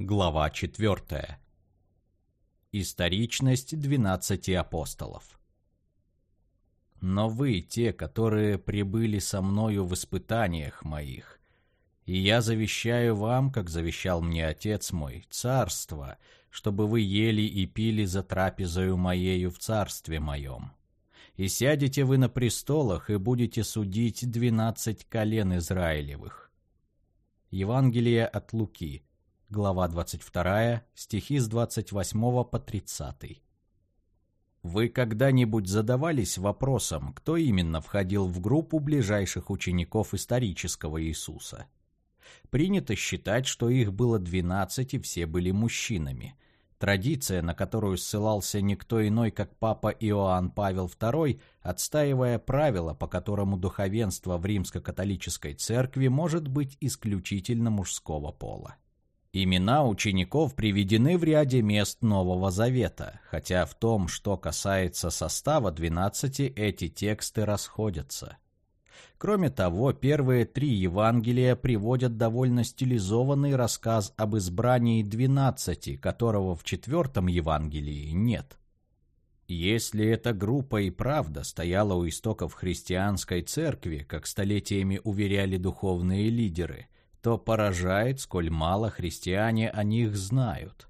Глава 4. Историчность двенадцати апостолов. Но вы те, которые прибыли со мною в испытаниях моих, и я завещаю вам, как завещал мне Отец мой, царство, чтобы вы ели и пили за трапезою моею в царстве моем. И сядете вы на престолах и будете судить двенадцать колен Израилевых. Евангелие от Луки, глава 22, стихи с 28 по 30. Вы когда-нибудь задавались вопросом, кто именно входил в группу ближайших учеников исторического Иисуса? Принято считать, что их было 12 и все были мужчинами. Традиция, на которую ссылался никто иной, как папа Иоанн Павел II, отстаивая правила, по которому духовенство в римско-католической церкви может быть исключительно мужского пола. Имена учеников приведены в ряде мест Нового Завета, хотя в том, что касается состава двенадцати, эти тексты расходятся. Кроме того, первые три Евангелия приводят довольно стилизованный рассказ об избрании двенадцати, которого в четвертом Евангелии нет. Если эта группа и правда стояла у истоков христианской церкви, как столетиями уверяли духовные лидеры – то поражает, сколь мало христиане о них знают.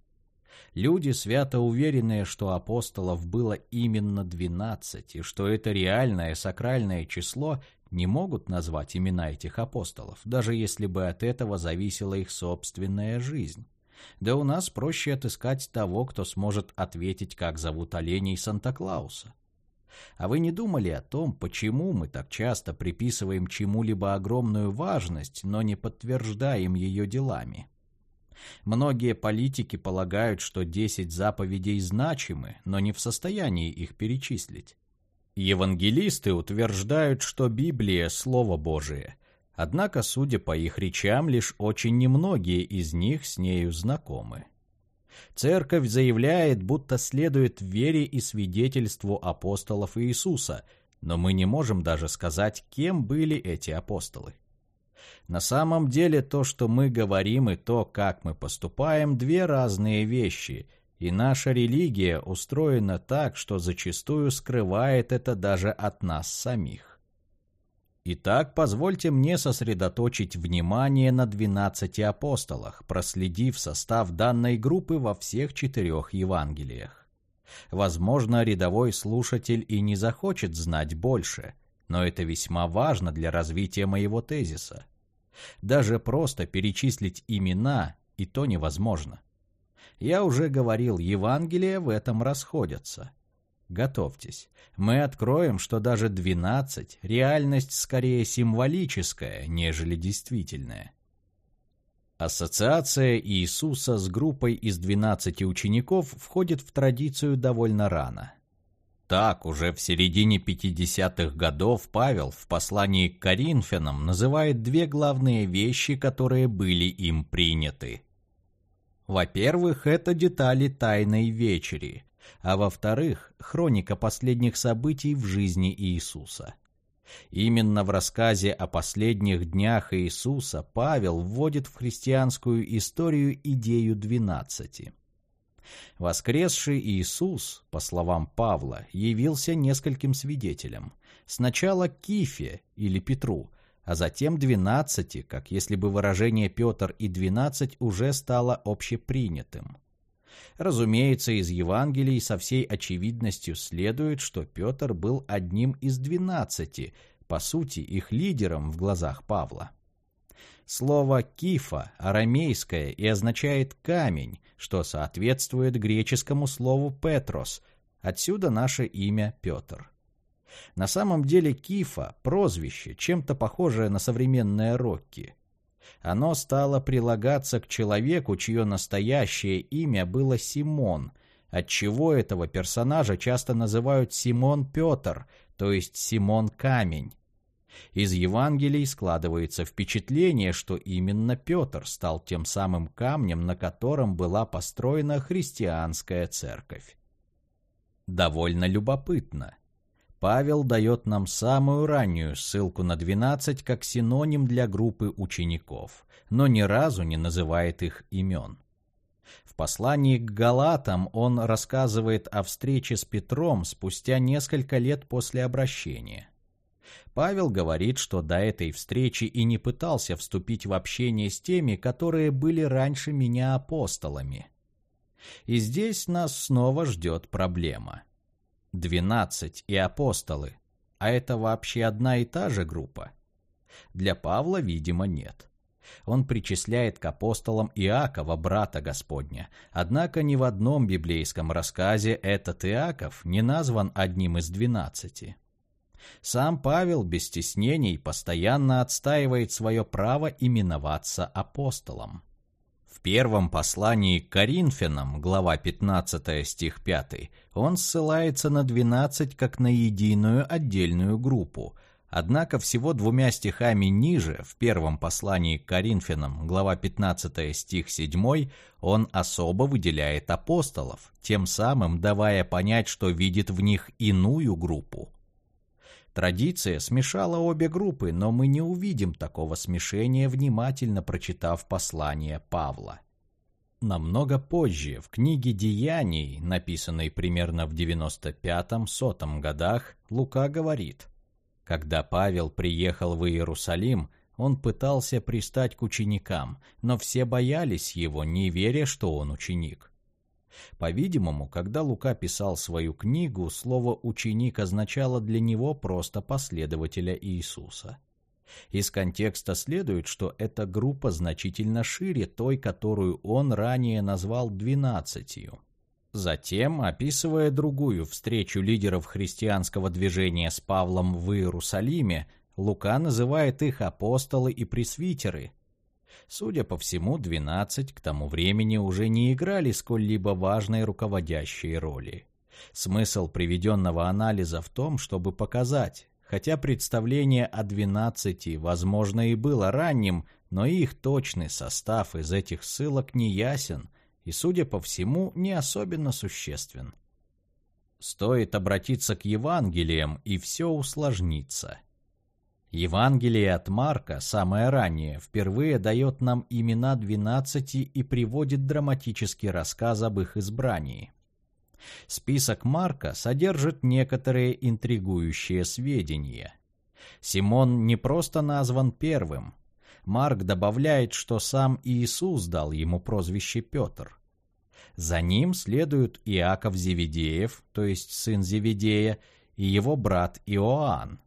Люди, свято уверенные, что апостолов было именно двенадцать, и что это реальное сакральное число, не могут назвать имена этих апостолов, даже если бы от этого зависела их собственная жизнь. Да у нас проще отыскать того, кто сможет ответить, как зовут оленей Санта-Клауса. А вы не думали о том, почему мы так часто приписываем чему-либо огромную важность, но не подтверждаем ее делами? Многие политики полагают, что 10 заповедей значимы, но не в состоянии их перечислить. Евангелисты утверждают, что Библия – Слово Божие, однако, судя по их речам, лишь очень немногие из них с нею знакомы. Церковь заявляет, будто следует вере и свидетельству апостолов Иисуса, но мы не можем даже сказать, кем были эти апостолы. На самом деле то, что мы говорим и то, как мы поступаем, две разные вещи, и наша религия устроена так, что зачастую скрывает это даже от нас самих. Итак, позвольте мне сосредоточить внимание на двенадцати апостолах, проследив состав данной группы во всех четырех Евангелиях. Возможно, рядовой слушатель и не захочет знать больше, но это весьма важно для развития моего тезиса. Даже просто перечислить имена и то невозможно. Я уже говорил, Евангелия в этом расходятся. Готовьтесь. Мы откроем, что даже 12 – реальность скорее символическая, нежели действительная. Ассоциация Иисуса с группой из 12 учеников входит в традицию довольно рано. Так, уже в середине 50-х годов Павел в послании к Коринфянам называет две главные вещи, которые были им приняты. Во-первых, это детали Тайной Вечери – а во-вторых, хроника последних событий в жизни Иисуса. Именно в рассказе о последних днях Иисуса Павел вводит в христианскую историю идею двенадцати. Воскресший Иисус, по словам Павла, явился нескольким свидетелям. Сначала Кифе или Петру, а затем двенадцати, как если бы выражение «Петр» и «двенадцать» уже стало общепринятым. Разумеется, из Евангелий со всей очевидностью следует, что Петр был одним из двенадцати, по сути, их лидером в глазах Павла. Слово «кифа» арамейское и означает «камень», что соответствует греческому слову «петрос», отсюда наше имя Петр. На самом деле Кифа – прозвище, чем-то похожее на современное Рокки оно стало прилагаться к человеку, чье настоящее имя было Симон, отчего этого персонажа часто называют Симон Петр, то есть Симон Камень. Из Евангелий складывается впечатление, что именно Петр стал тем самым камнем, на котором была построена христианская церковь. Довольно любопытно. Павел дает нам самую раннюю ссылку на 12 как синоним для группы учеников, но ни разу не называет их имен. В послании к Галатам он рассказывает о встрече с Петром спустя несколько лет после обращения. Павел говорит, что до этой встречи и не пытался вступить в общение с теми, которые были раньше меня апостолами. И здесь нас снова ждет проблема. Двенадцать и апостолы. А это вообще одна и та же группа? Для Павла, видимо, нет. Он причисляет к апостолам Иакова, брата Господня. Однако ни в одном библейском рассказе этот Иаков не назван одним из двенадцати. Сам Павел без стеснений постоянно отстаивает свое право именоваться апостолом. В первом послании к Коринфянам, глава 15 стих 5, он ссылается на 12 как на единую отдельную группу, Однако всего двумя стихами ниже, в первом послании к Коринфянам, глава 15 стих 7, он особо выделяет апостолов, тем самым давая понять, что видит в них иную группу. Традиция смешала обе группы, но мы не увидим такого смешения, внимательно прочитав послание Павла. Намного позже, в книге «Деяний», написанной примерно в 95-100 годах, Лука говорит «Когда Павел приехал в Иерусалим, он пытался пристать к ученикам, но все боялись его, не веря, что он ученик. По-видимому, когда Лука писал свою книгу, слово «ученик» означало для него просто последователя Иисуса. Из контекста следует, что эта группа значительно шире той, которую он ранее назвал «двенадцатью». Затем, описывая другую встречу лидеров христианского движения с Павлом в Иерусалиме, Лука называет их апостолы и пресвитеры, Судя по всему, 12 к тому времени уже не играли сколь-либо важной руководящей роли. Смысл приведенного анализа в том, чтобы показать, хотя представление о 12, возможно, и было ранним, но их точный состав из этих ссылок не ясен и, судя по всему, не особенно существен. Стоит обратиться к Евангелиям, и все усложнится – Евангелие от Марка, самое раннее, впервые дает нам имена двенадцати и приводит драматический рассказ об их избрании. Список Марка содержит некоторые интригующие сведения. Симон не просто назван первым. Марк добавляет, что сам Иисус дал ему прозвище Петр. За ним следуют Иаков Зеведеев, то есть сын Зеведея, и его брат Иоанн.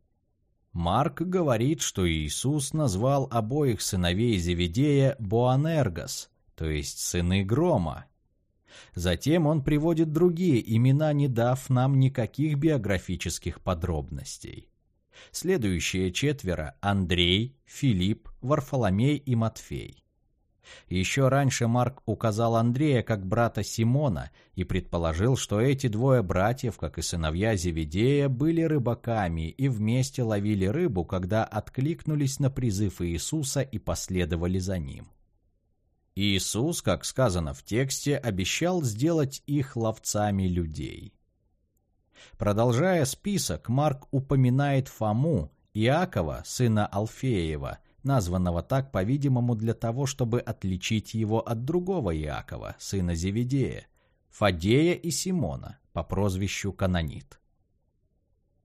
Марк говорит, что Иисус назвал обоих сыновей Зеведея Боанергос, то есть сыны грома. Затем он приводит другие имена, не дав нам никаких биографических подробностей. Следующие четверо – Андрей, Филипп, Варфоломей и Матфей. Еще раньше Марк указал Андрея как брата Симона и предположил, что эти двое братьев, как и сыновья Зеведея, были рыбаками и вместе ловили рыбу, когда откликнулись на призыв Иисуса и последовали за ним. Иисус, как сказано в тексте, обещал сделать их ловцами людей. Продолжая список, Марк упоминает Фому, Иакова, сына Алфеева – названного так, по-видимому, для того, чтобы отличить его от другого Иакова, сына Зеведея, Фадея и Симона по прозвищу Канонит.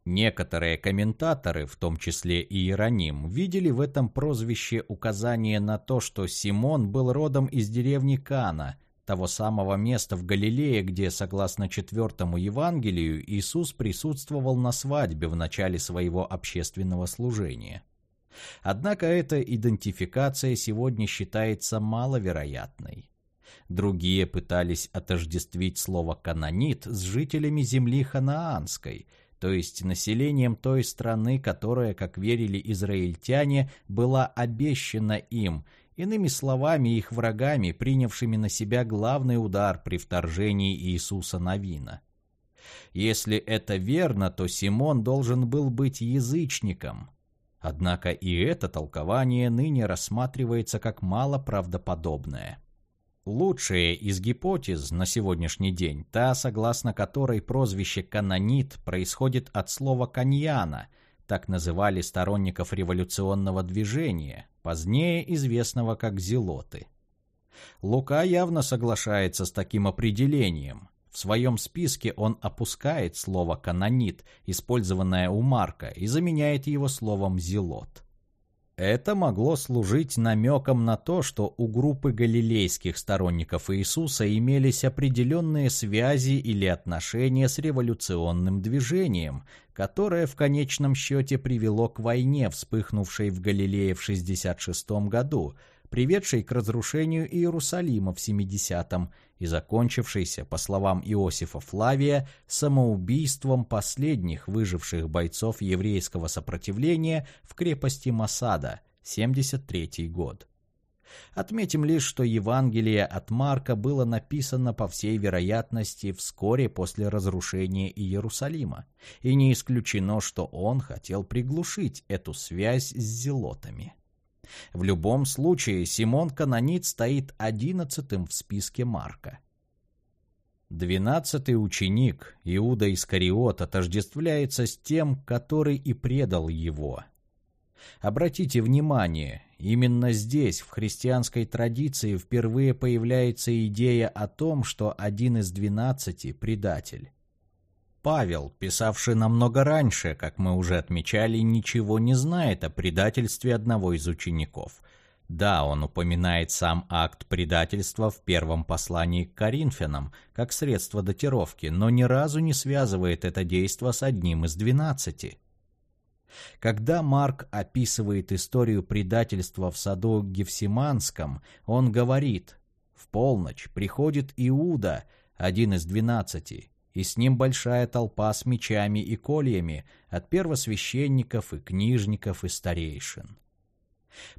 Некоторые комментаторы, в том числе и Иероним, видели в этом прозвище указание на то, что Симон был родом из деревни Кана, того самого места в Галилее, где, согласно четвертому Евангелию, Иисус присутствовал на свадьбе в начале своего общественного служения. Однако эта идентификация сегодня считается маловероятной. Другие пытались отождествить слово «канонит» с жителями земли ханаанской, то есть населением той страны, которая, как верили израильтяне, была обещана им, иными словами, их врагами, принявшими на себя главный удар при вторжении Иисуса Навина. Если это верно, то Симон должен был быть язычником – Однако и это толкование ныне рассматривается как малоправдоподобное. Лучшая из гипотез на сегодняшний день та, согласно которой прозвище «канонит» происходит от слова «каньяна», так называли сторонников революционного движения, позднее известного как «зелоты». Лука явно соглашается с таким определением. В своем списке он опускает слово «канонит», использованное у Марка, и заменяет его словом «зелот». Это могло служить намеком на то, что у группы галилейских сторонников Иисуса имелись определенные связи или отношения с революционным движением, которое в конечном счете привело к войне, вспыхнувшей в Галилее в 66 году, приведшей к разрушению Иерусалима в 70-м и закончившейся, по словам Иосифа Флавия, самоубийством последних выживших бойцов еврейского сопротивления в крепости Масада, 73 год. Отметим лишь, что Евангелие от Марка было написано, по всей вероятности, вскоре после разрушения Иерусалима, и не исключено, что он хотел приглушить эту связь с зелотами. В любом случае, Симон Канонит стоит одиннадцатым в списке Марка. Двенадцатый ученик, Иуда Искариот, отождествляется с тем, который и предал его. Обратите внимание, именно здесь, в христианской традиции, впервые появляется идея о том, что один из двенадцати – предатель. Павел, писавший намного раньше, как мы уже отмечали, ничего не знает о предательстве одного из учеников. Да, он упоминает сам акт предательства в первом послании к Коринфянам, как средство датировки, но ни разу не связывает это действо с одним из двенадцати. Когда Марк описывает историю предательства в саду Гефсиманском, он говорит «В полночь приходит Иуда, один из двенадцати, и с ним большая толпа с мечами и кольями от первосвященников и книжников и старейшин.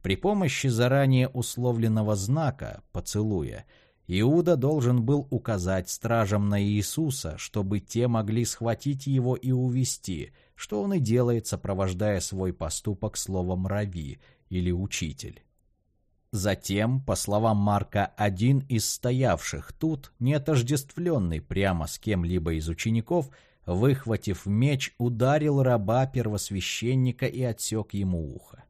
При помощи заранее условленного знака, поцелуя, Иуда должен был указать стражам на Иисуса, чтобы те могли схватить его и увести, что он и делает, сопровождая свой поступок словом «рави» или «учитель». Затем, по словам Марка, один из стоявших тут, не отождествленный прямо с кем-либо из учеников, выхватив меч, ударил раба первосвященника и отсек ему ухо.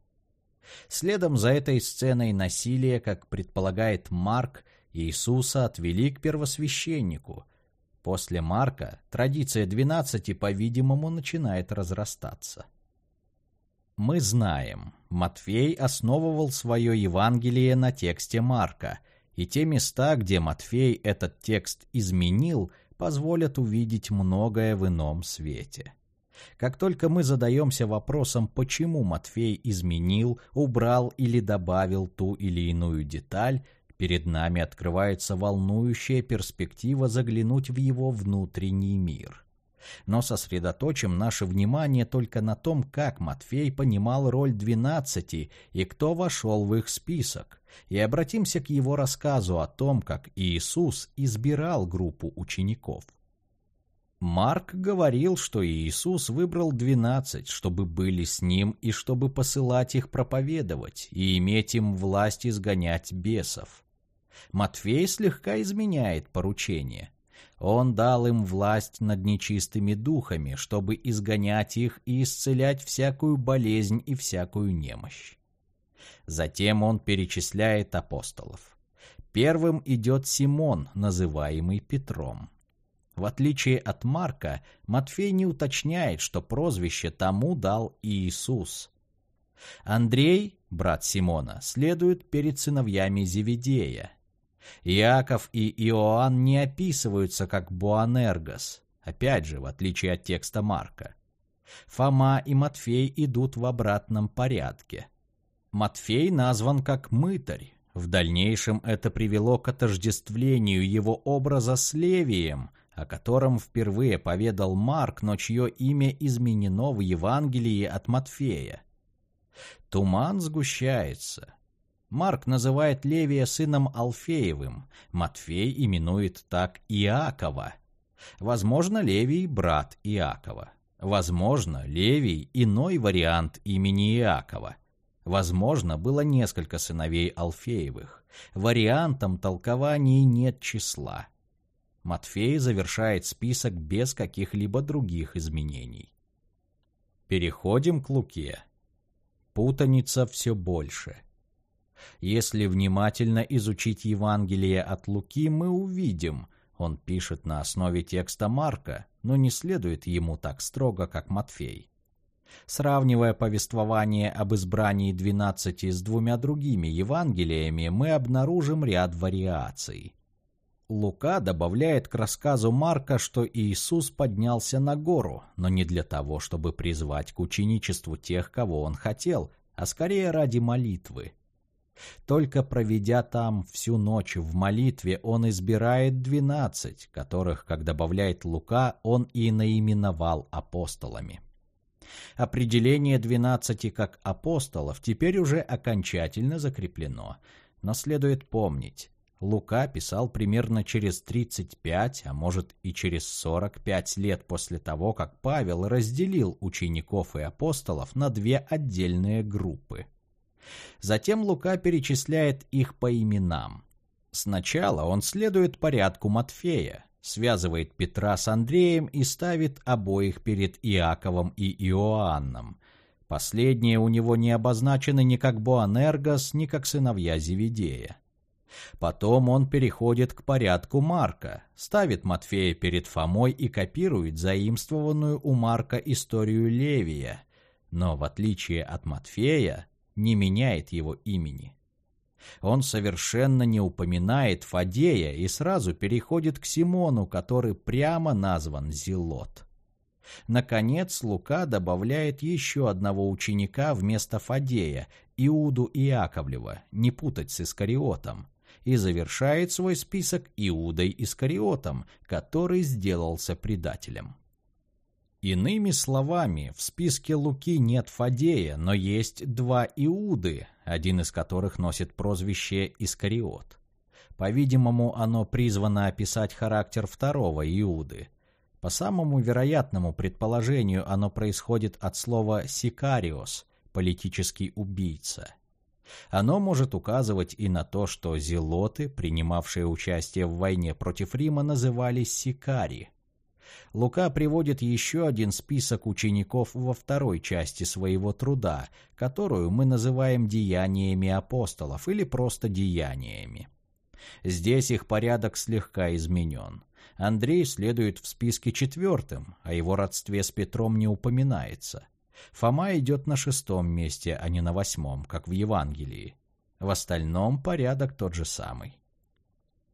Следом за этой сценой насилия, как предполагает Марк, Иисуса отвели к первосвященнику. После Марка традиция двенадцати, по-видимому, начинает разрастаться. Мы знаем, Матфей основывал свое Евангелие на тексте Марка, и те места, где Матфей этот текст изменил, позволят увидеть многое в ином свете. Как только мы задаемся вопросом, почему Матфей изменил, убрал или добавил ту или иную деталь, перед нами открывается волнующая перспектива заглянуть в его внутренний мир но сосредоточим наше внимание только на том, как Матфей понимал роль двенадцати и кто вошел в их список, и обратимся к его рассказу о том, как Иисус избирал группу учеников. Марк говорил, что Иисус выбрал двенадцать, чтобы были с ним и чтобы посылать их проповедовать и иметь им власть изгонять бесов. Матфей слегка изменяет поручение – он дал им власть над нечистыми духами, чтобы изгонять их и исцелять всякую болезнь и всякую немощь. Затем он перечисляет апостолов. Первым идет Симон, называемый Петром. В отличие от Марка, Матфей не уточняет, что прозвище тому дал Иисус. Андрей, брат Симона, следует перед сыновьями Зеведея. Иаков и Иоанн не описываются как Буанергос, опять же, в отличие от текста Марка. Фома и Матфей идут в обратном порядке. Матфей назван как мытарь. В дальнейшем это привело к отождествлению его образа с Левием, о котором впервые поведал Марк, но чье имя изменено в Евангелии от Матфея. Туман сгущается. Марк называет Левия сыном Алфеевым, Матфей именует так Иакова. Возможно, Левий – брат Иакова. Возможно, Левий – иной вариант имени Иакова. Возможно, было несколько сыновей Алфеевых. Вариантам толкований нет числа. Матфей завершает список без каких-либо других изменений. Переходим к Луке. Путаница все больше – Если внимательно изучить Евангелие от Луки, мы увидим, он пишет на основе текста Марка, но не следует ему так строго, как Матфей. Сравнивая повествование об избрании двенадцати с двумя другими Евангелиями, мы обнаружим ряд вариаций. Лука добавляет к рассказу Марка, что Иисус поднялся на гору, но не для того, чтобы призвать к ученичеству тех, кого он хотел, а скорее ради молитвы. Только проведя там всю ночь в молитве, он избирает двенадцать, которых, как добавляет Лука, он и наименовал апостолами. Определение двенадцати как апостолов теперь уже окончательно закреплено, но следует помнить, Лука писал примерно через 35, а может и через 45 лет после того, как Павел разделил учеников и апостолов на две отдельные группы – Затем Лука перечисляет их по именам. Сначала он следует порядку Матфея, связывает Петра с Андреем и ставит обоих перед Иаковом и Иоанном. Последние у него не обозначены ни как Боанергос, ни как сыновья Зеведея. Потом он переходит к порядку Марка, ставит Матфея перед Фомой и копирует заимствованную у Марка историю Левия. Но в отличие от Матфея, не меняет его имени. Он совершенно не упоминает Фадея и сразу переходит к Симону, который прямо назван Зелот. Наконец Лука добавляет еще одного ученика вместо Фадея, Иуду Иаковлева, не путать с Искариотом, и завершает свой список Иудой Искариотом, который сделался предателем. Иными словами, в списке Луки нет Фадея, но есть два Иуды, один из которых носит прозвище Искариот. По-видимому, оно призвано описать характер второго Иуды. По самому вероятному предположению, оно происходит от слова «сикариос» – политический убийца. Оно может указывать и на то, что зелоты, принимавшие участие в войне против Рима, назывались сикари – Лука приводит еще один список учеников во второй части своего труда, которую мы называем «деяниями апостолов» или просто «деяниями». Здесь их порядок слегка изменен. Андрей следует в списке четвертым, о его родстве с Петром не упоминается. Фома идет на шестом месте, а не на восьмом, как в Евангелии. В остальном порядок тот же самый.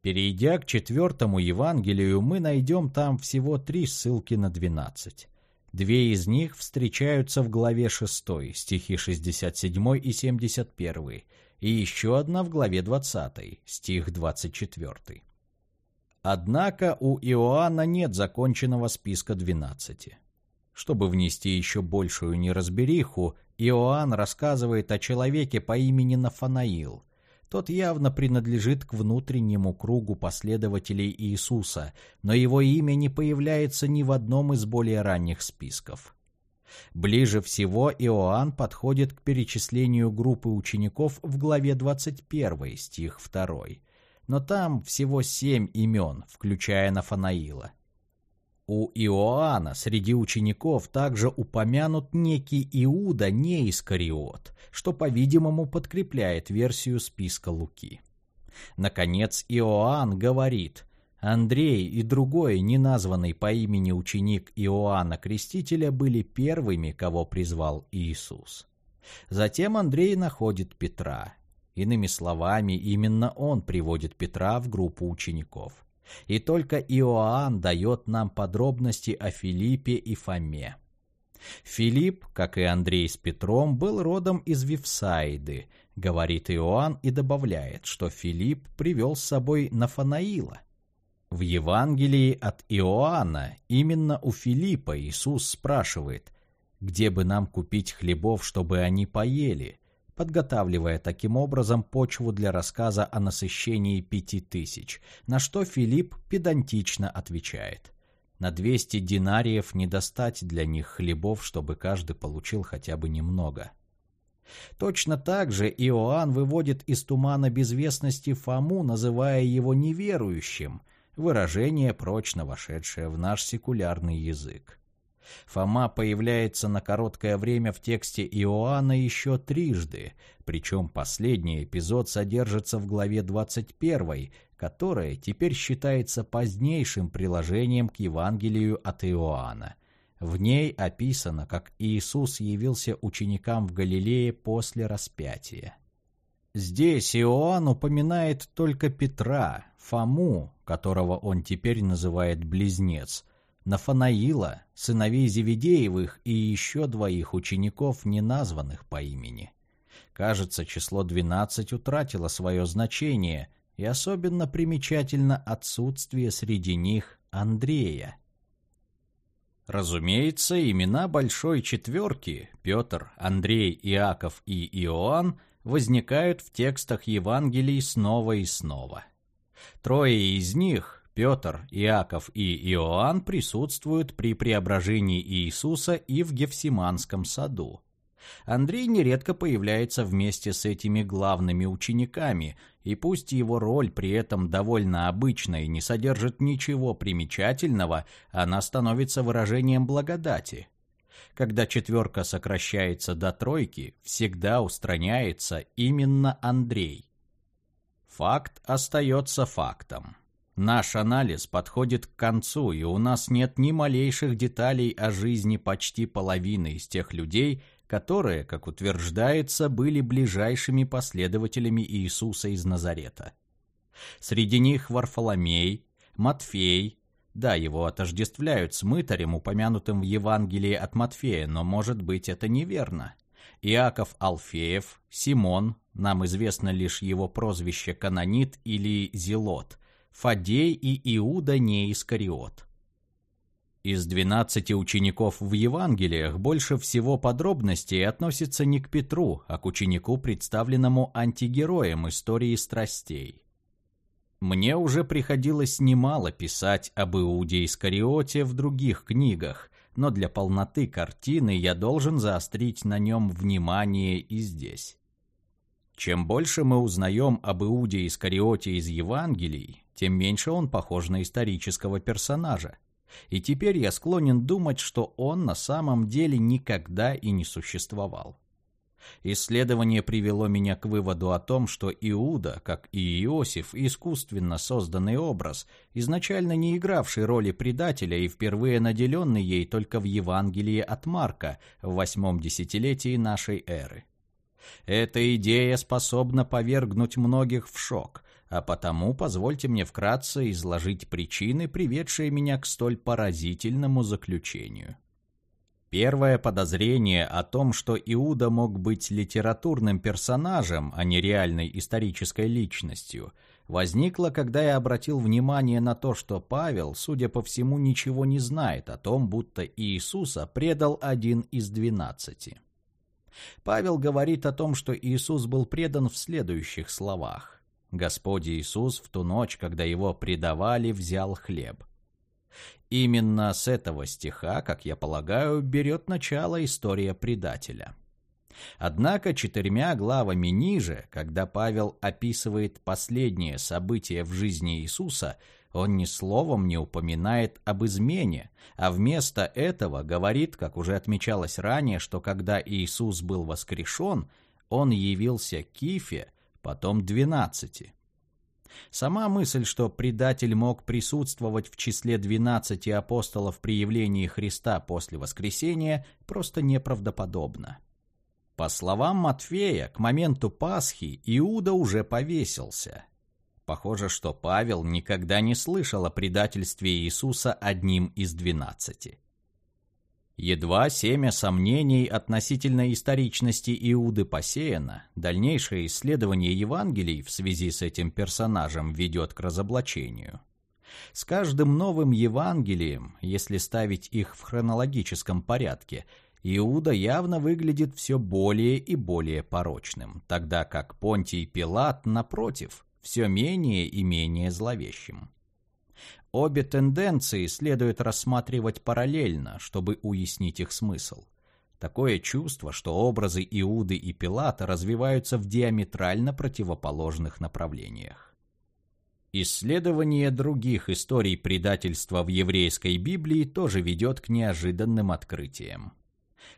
Перейдя к четвертому Евангелию, мы найдем там всего три ссылки на двенадцать. Две из них встречаются в главе 6, стихи 67 и 71, и еще одна в главе 20, стих 24. Однако у Иоанна нет законченного списка 12. Чтобы внести еще большую неразбериху, Иоанн рассказывает о человеке по имени Нафанаил – тот явно принадлежит к внутреннему кругу последователей Иисуса, но его имя не появляется ни в одном из более ранних списков. Ближе всего Иоанн подходит к перечислению группы учеников в главе 21, стих 2. Но там всего семь имен, включая Нафанаила. У Иоанна среди учеников также упомянут некий Иуда не Искариот, что, по-видимому, подкрепляет версию списка Луки. Наконец, Иоанн говорит, Андрей и другой, неназванный по имени ученик Иоанна Крестителя, были первыми, кого призвал Иисус. Затем Андрей находит Петра. Иными словами, именно он приводит Петра в группу учеников. И только Иоанн дает нам подробности о Филиппе и Фоме. Филипп, как и Андрей с Петром, был родом из Вифсаиды, говорит Иоанн и добавляет, что Филипп привел с собой Нафанаила. В Евангелии от Иоанна именно у Филиппа Иисус спрашивает, где бы нам купить хлебов, чтобы они поели, подготавливая таким образом почву для рассказа о насыщении пяти тысяч, на что Филипп педантично отвечает. На двести динариев не достать для них хлебов, чтобы каждый получил хотя бы немного. Точно так же Иоанн выводит из тумана безвестности Фому, называя его неверующим, выражение, прочно вошедшее в наш секулярный язык. Фома появляется на короткое время в тексте Иоанна еще трижды, причем последний эпизод содержится в главе 21, которая теперь считается позднейшим приложением к Евангелию от Иоанна. В ней описано, как Иисус явился ученикам в Галилее после распятия. Здесь Иоанн упоминает только Петра, Фому, которого он теперь называет Близнец, Нафанаила, сыновей Зеведеевых и еще двоих учеников, не названных по имени. Кажется, число 12 утратило свое значение, и особенно примечательно отсутствие среди них Андрея. Разумеется, имена Большой Четверки – Петр, Андрей, Иаков и Иоанн – возникают в текстах Евангелий снова и снова. Трое из них – Петр, Иаков и Иоанн – присутствуют при преображении Иисуса и в Гефсиманском саду. Андрей нередко появляется вместе с этими главными учениками, и пусть его роль при этом довольно обычная и не содержит ничего примечательного, она становится выражением благодати. Когда четверка сокращается до тройки, всегда устраняется именно Андрей. Факт остается фактом. Наш анализ подходит к концу, и у нас нет ни малейших деталей о жизни почти половины из тех людей, которые, как утверждается, были ближайшими последователями Иисуса из Назарета. Среди них Варфоломей, Матфей, да, его отождествляют с мытарем, упомянутым в Евангелии от Матфея, но, может быть, это неверно. Иаков Алфеев, Симон, нам известно лишь его прозвище Канонит или Зелот, Фадей и Иуда не Искариот. Из 12 учеников в Евангелиях больше всего подробностей относится не к Петру, а к ученику, представленному антигероем истории страстей. Мне уже приходилось немало писать об Иуде Искариоте в других книгах, но для полноты картины я должен заострить на нем внимание и здесь. Чем больше мы узнаем об Иуде Искариоте из Евангелий, тем меньше он похож на исторического персонажа и теперь я склонен думать, что он на самом деле никогда и не существовал. Исследование привело меня к выводу о том, что Иуда, как и Иосиф, искусственно созданный образ, изначально не игравший роли предателя и впервые наделенный ей только в Евангелии от Марка в восьмом десятилетии нашей эры. Эта идея способна повергнуть многих в шок, а потому позвольте мне вкратце изложить причины, приведшие меня к столь поразительному заключению. Первое подозрение о том, что Иуда мог быть литературным персонажем, а не реальной исторической личностью, возникло, когда я обратил внимание на то, что Павел, судя по всему, ничего не знает о том, будто Иисуса предал один из двенадцати. Павел говорит о том, что Иисус был предан в следующих словах. Господь Иисус в ту ночь, когда его предавали, взял хлеб. Именно с этого стиха, как я полагаю, берет начало история предателя. Однако четырьмя главами ниже, когда Павел описывает последние события в жизни Иисуса, он ни словом не упоминает об измене, а вместо этого говорит, как уже отмечалось ранее, что когда Иисус был воскрешен, он явился Кифе – потом двенадцати. Сама мысль, что предатель мог присутствовать в числе двенадцати апостолов при явлении Христа после воскресения, просто неправдоподобна. По словам Матфея, к моменту Пасхи Иуда уже повесился. Похоже, что Павел никогда не слышал о предательстве Иисуса одним из двенадцати. Едва семя сомнений относительно историчности Иуды посеяно, дальнейшее исследование Евангелий в связи с этим персонажем ведет к разоблачению. С каждым новым Евангелием, если ставить их в хронологическом порядке, Иуда явно выглядит все более и более порочным, тогда как Понтий Пилат, напротив, все менее и менее зловещим. Обе тенденции следует рассматривать параллельно, чтобы уяснить их смысл. Такое чувство, что образы Иуды и Пилата развиваются в диаметрально противоположных направлениях. Исследование других историй предательства в еврейской Библии тоже ведет к неожиданным открытиям.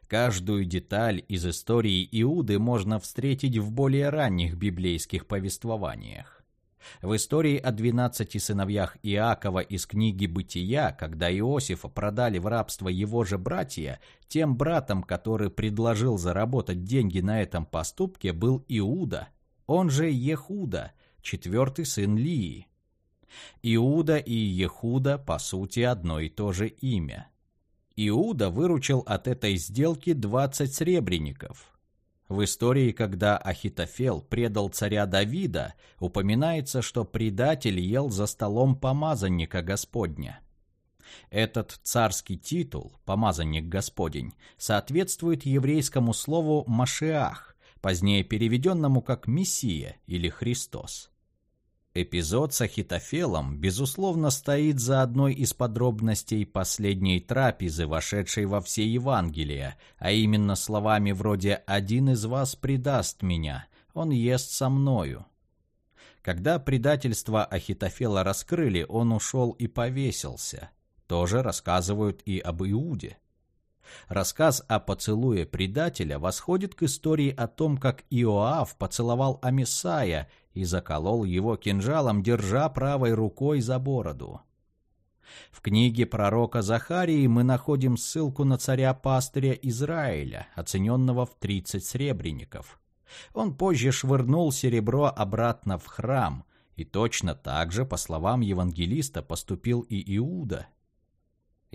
Каждую деталь из истории Иуды можно встретить в более ранних библейских повествованиях. В истории о двенадцати сыновьях Иакова из книги «Бытия», когда Иосифа продали в рабство его же братья, тем братом, который предложил заработать деньги на этом поступке, был Иуда, он же Ехуда – четвертый сын Лии. Иуда и Ехуда, по сути, одно и то же имя. Иуда выручил от этой сделки 20 сребреников. В истории, когда Ахитофел предал царя Давида, упоминается, что предатель ел за столом помазанника Господня. Этот царский титул, помазанник Господень, соответствует еврейскому слову «машиах», позднее переведенному как «мессия» или «Христос». Эпизод с Ахитофелом, безусловно, стоит за одной из подробностей последней трапезы, вошедшей во все Евангелия, а именно словами вроде «один из вас предаст меня, он ест со мною». Когда предательство Ахитофела раскрыли, он ушел и повесился. Тоже рассказывают и об Иуде. Рассказ о поцелуе предателя восходит к истории о том, как Иоав поцеловал Амисая и заколол его кинжалом, держа правой рукой за бороду. В книге пророка Захарии мы находим ссылку на царя-пастыря Израиля, оцененного в 30 сребреников. Он позже швырнул серебро обратно в храм, и точно так же, по словам евангелиста, поступил и Иуда –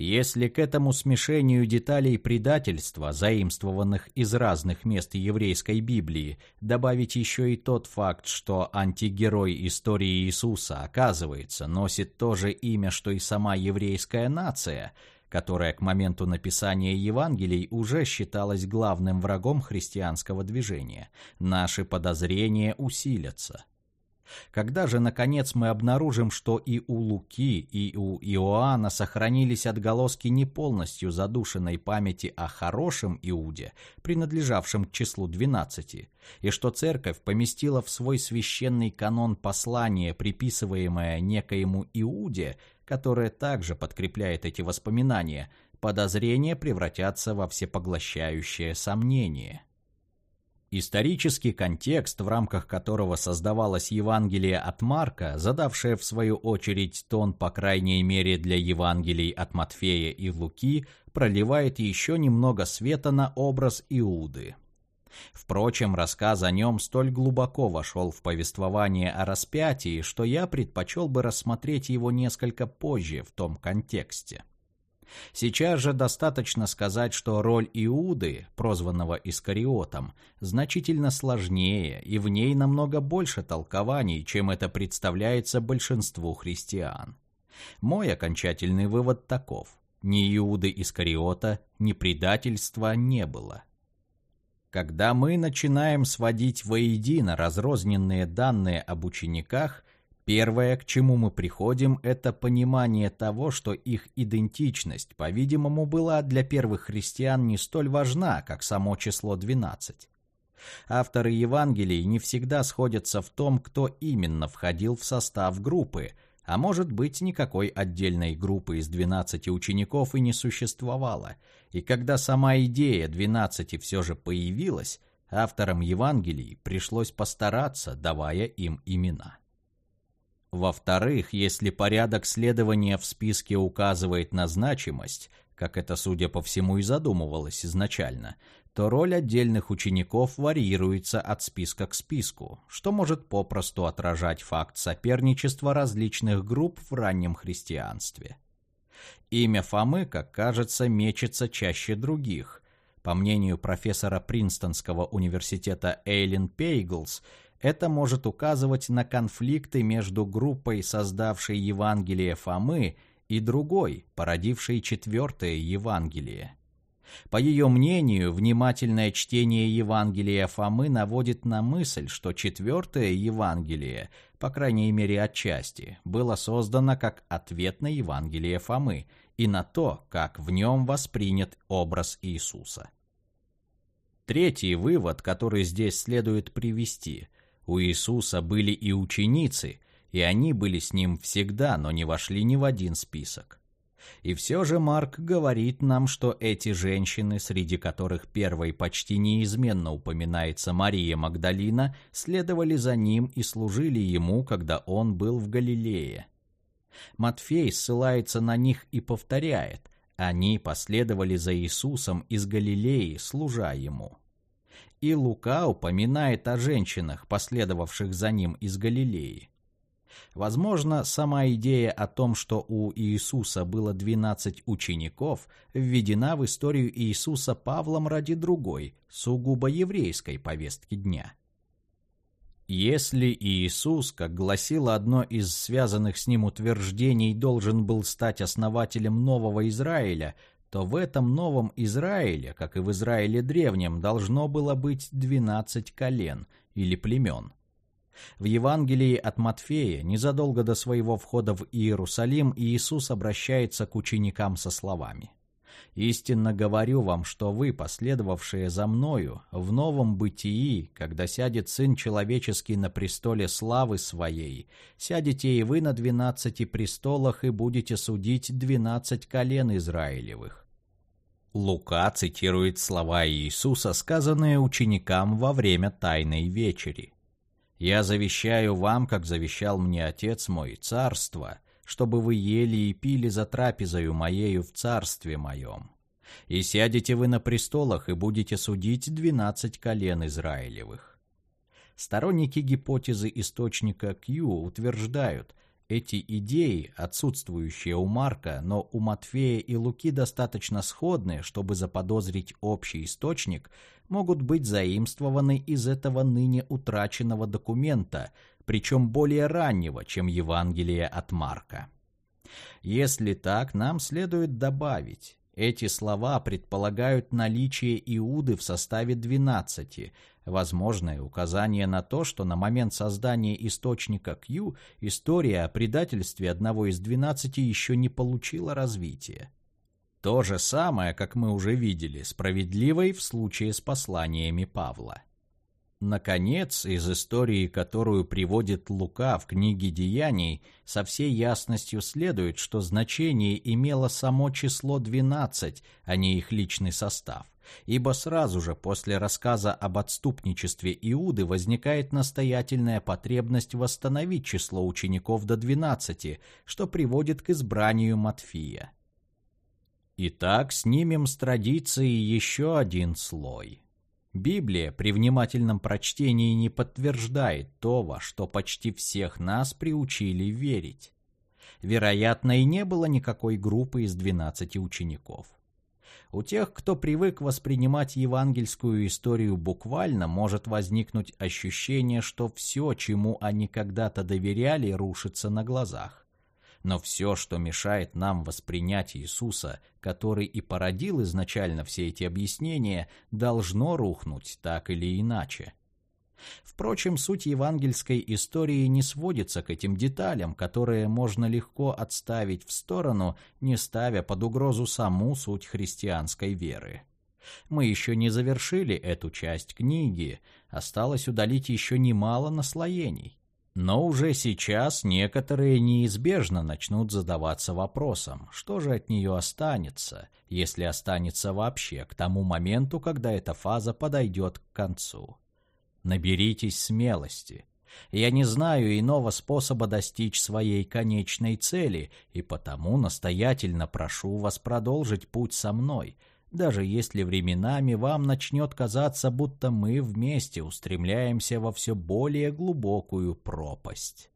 если к этому смешению деталей предательства, заимствованных из разных мест еврейской Библии, добавить еще и тот факт, что антигерой истории Иисуса, оказывается, носит то же имя, что и сама еврейская нация, которая к моменту написания Евангелий уже считалась главным врагом христианского движения, наши подозрения усилятся. Когда же, наконец, мы обнаружим, что и у Луки, и у Иоанна сохранились отголоски не полностью задушенной памяти о хорошем Иуде, принадлежавшем к числу двенадцати, и что церковь поместила в свой священный канон послание, приписываемое некоему Иуде, которое также подкрепляет эти воспоминания, подозрения превратятся во всепоглощающее сомнение. Исторический контекст, в рамках которого создавалось Евангелие от Марка, задавшее в свою очередь тон, по крайней мере, для Евангелий от Матфея и Луки, проливает еще немного света на образ Иуды. Впрочем, рассказ о нем столь глубоко вошел в повествование о распятии, что я предпочел бы рассмотреть его несколько позже в том контексте. Сейчас же достаточно сказать, что роль Иуды, прозванного Искариотом, значительно сложнее и в ней намного больше толкований, чем это представляется большинству христиан. Мой окончательный вывод таков. Ни Иуды Искариота, ни предательства не было. Когда мы начинаем сводить воедино разрозненные данные об учениках, Первое, к чему мы приходим, это понимание того, что их идентичность, по-видимому, была для первых христиан не столь важна, как само число 12. Авторы Евангелий не всегда сходятся в том, кто именно входил в состав группы, а может быть никакой отдельной группы из 12 учеников и не существовало. И когда сама идея 12 все же появилась, авторам Евангелий пришлось постараться, давая им имена. Во-вторых, если порядок следования в списке указывает на значимость, как это, судя по всему, и задумывалось изначально, то роль отдельных учеников варьируется от списка к списку, что может попросту отражать факт соперничества различных групп в раннем христианстве. Имя Фомы, как кажется, мечется чаще других. По мнению профессора Принстонского университета Эйлин Пейглс, это может указывать на конфликты между группой, создавшей Евангелие Фомы, и другой, породившей четвертое Евангелие. По ее мнению, внимательное чтение Евангелия Фомы наводит на мысль, что четвертое Евангелие, по крайней мере отчасти, было создано как ответ на Евангелие Фомы и на то, как в нем воспринят образ Иисуса. Третий вывод, который здесь следует привести – у Иисуса были и ученицы, и они были с ним всегда, но не вошли ни в один список. И все же Марк говорит нам, что эти женщины, среди которых первой почти неизменно упоминается Мария Магдалина, следовали за ним и служили ему, когда он был в Галилее. Матфей ссылается на них и повторяет, они последовали за Иисусом из Галилеи, служа ему. И Лука упоминает о женщинах, последовавших за ним из Галилеи. Возможно, сама идея о том, что у Иисуса было 12 учеников, введена в историю Иисуса Павлом ради другой, сугубо еврейской повестки дня. Если Иисус, как гласило одно из связанных с ним утверждений, должен был стать основателем нового Израиля, то в этом новом Израиле, как и в Израиле древнем, должно было быть двенадцать колен или племен. В Евангелии от Матфея, незадолго до своего входа в Иерусалим, Иисус обращается к ученикам со словами Истинно говорю вам, что вы, последовавшие за мною, в новом бытии, когда сядет Сын Человеческий на престоле славы Своей, сядете и вы на двенадцати престолах и будете судить двенадцать колен Израилевых. Лука цитирует слова Иисуса, сказанные ученикам во время Тайной Вечери. «Я завещаю вам, как завещал мне Отец мой, царство, чтобы вы ели и пили за трапезою моею в царстве моем. И сядете вы на престолах и будете судить двенадцать колен Израилевых. Сторонники гипотезы источника Q утверждают, эти идеи, отсутствующие у Марка, но у Матфея и Луки достаточно сходны, чтобы заподозрить общий источник, могут быть заимствованы из этого ныне утраченного документа, причем более раннего, чем Евангелие от Марка. Если так, нам следует добавить, эти слова предполагают наличие Иуды в составе двенадцати, возможное указание на то, что на момент создания источника Q история о предательстве одного из двенадцати еще не получила развития. То же самое, как мы уже видели, справедливо и в случае с посланиями Павла. Наконец, из истории, которую приводит Лука в книге Деяний, со всей ясностью следует, что значение имело само число 12, а не их личный состав. Ибо сразу же после рассказа об отступничестве Иуды возникает настоятельная потребность восстановить число учеников до 12, что приводит к избранию Матфия. Итак, снимем с традиции еще один слой – Библия при внимательном прочтении не подтверждает то, во что почти всех нас приучили верить. Вероятно, и не было никакой группы из 12 учеников. У тех, кто привык воспринимать евангельскую историю буквально, может возникнуть ощущение, что все, чему они когда-то доверяли, рушится на глазах. Но все, что мешает нам воспринять Иисуса, который и породил изначально все эти объяснения, должно рухнуть так или иначе. Впрочем, суть евангельской истории не сводится к этим деталям, которые можно легко отставить в сторону, не ставя под угрозу саму суть христианской веры. Мы еще не завершили эту часть книги, осталось удалить еще немало наслоений. Но уже сейчас некоторые неизбежно начнут задаваться вопросом, что же от нее останется, если останется вообще к тому моменту, когда эта фаза подойдет к концу. Наберитесь смелости. Я не знаю иного способа достичь своей конечной цели, и потому настоятельно прошу вас продолжить путь со мной – даже если временами вам начнет казаться, будто мы вместе устремляемся во все более глубокую пропасть.